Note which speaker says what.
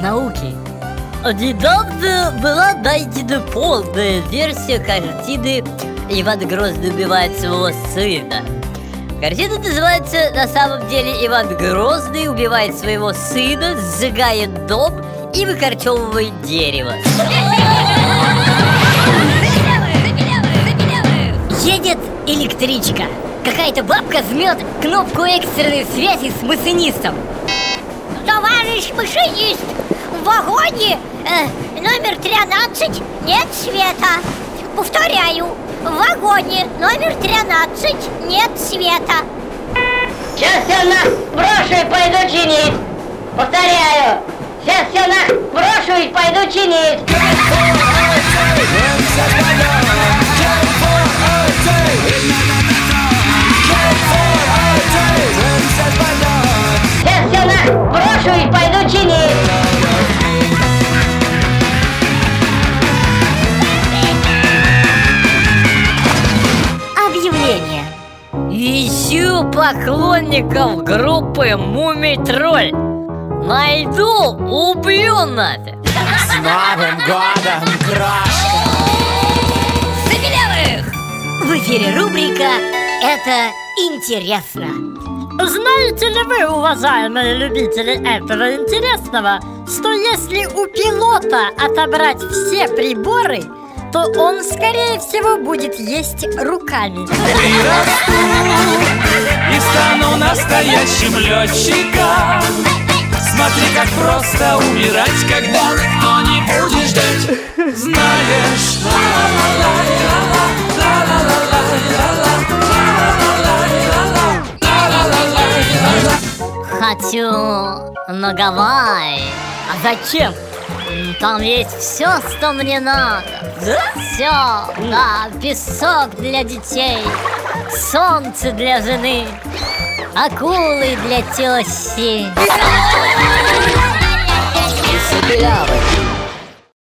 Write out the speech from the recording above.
Speaker 1: науки. Недавно была найдена полная версия картины «Иван Грозный убивает своего сына». Картина называется на самом деле «Иван Грозный убивает своего сына, сжигает дом и выкорчевывает дерево». Едет электричка. Какая-то бабка жмет кнопку экстренной связи с машинистом.
Speaker 2: Товарищ машинист, в вагоне э, номер 13 нет света. Повторяю, в вагоне номер 13 нет света.
Speaker 3: Сейчас все нах брошу пойду чинить. Повторяю, сейчас все нах брошу пойду чинить.
Speaker 1: Ищу поклонников группы Мумий Тролль. Найду, убью нафиг.
Speaker 4: С Новым годом, крошка!
Speaker 1: Забелевых! В эфире рубрика «Это интересно».
Speaker 5: Знаете ли вы, уважаемые любители этого интересного, что если у пилота отобрать все приборы, то он, скорее всего, будет есть руками?
Speaker 6: Вырасту и стану настоящим летчиком Смотри, как просто умирать, когда никто не будет ждать Знаешь,
Speaker 1: Хочу на Гавайи. А зачем? Там есть все, что мне надо. Да? Все, да. Песок для детей, солнце для жены, акулы для тещи.
Speaker 4: Забелявых!